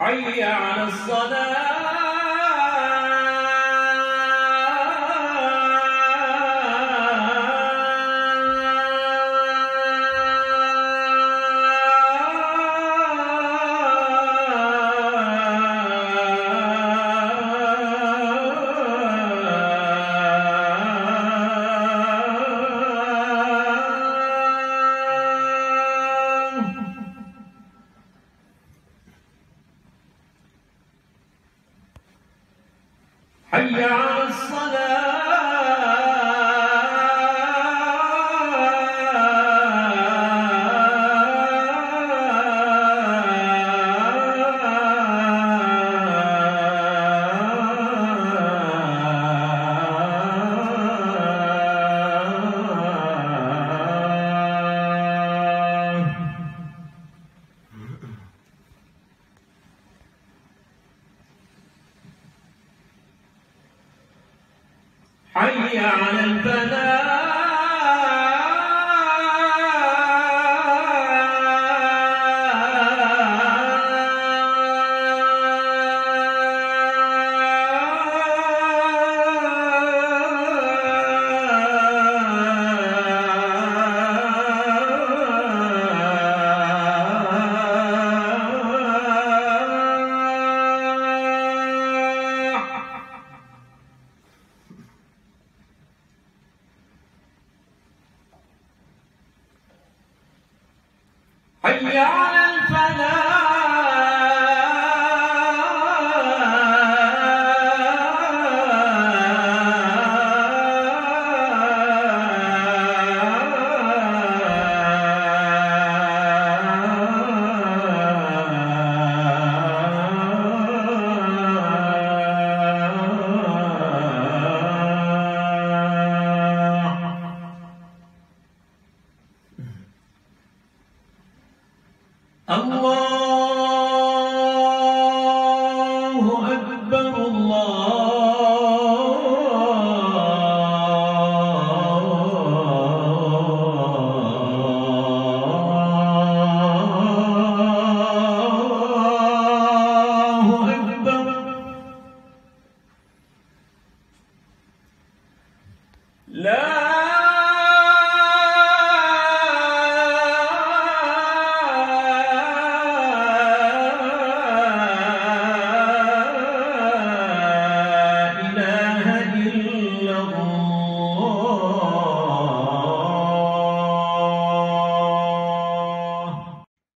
حي على الصلاة. حي على الفلاح حي على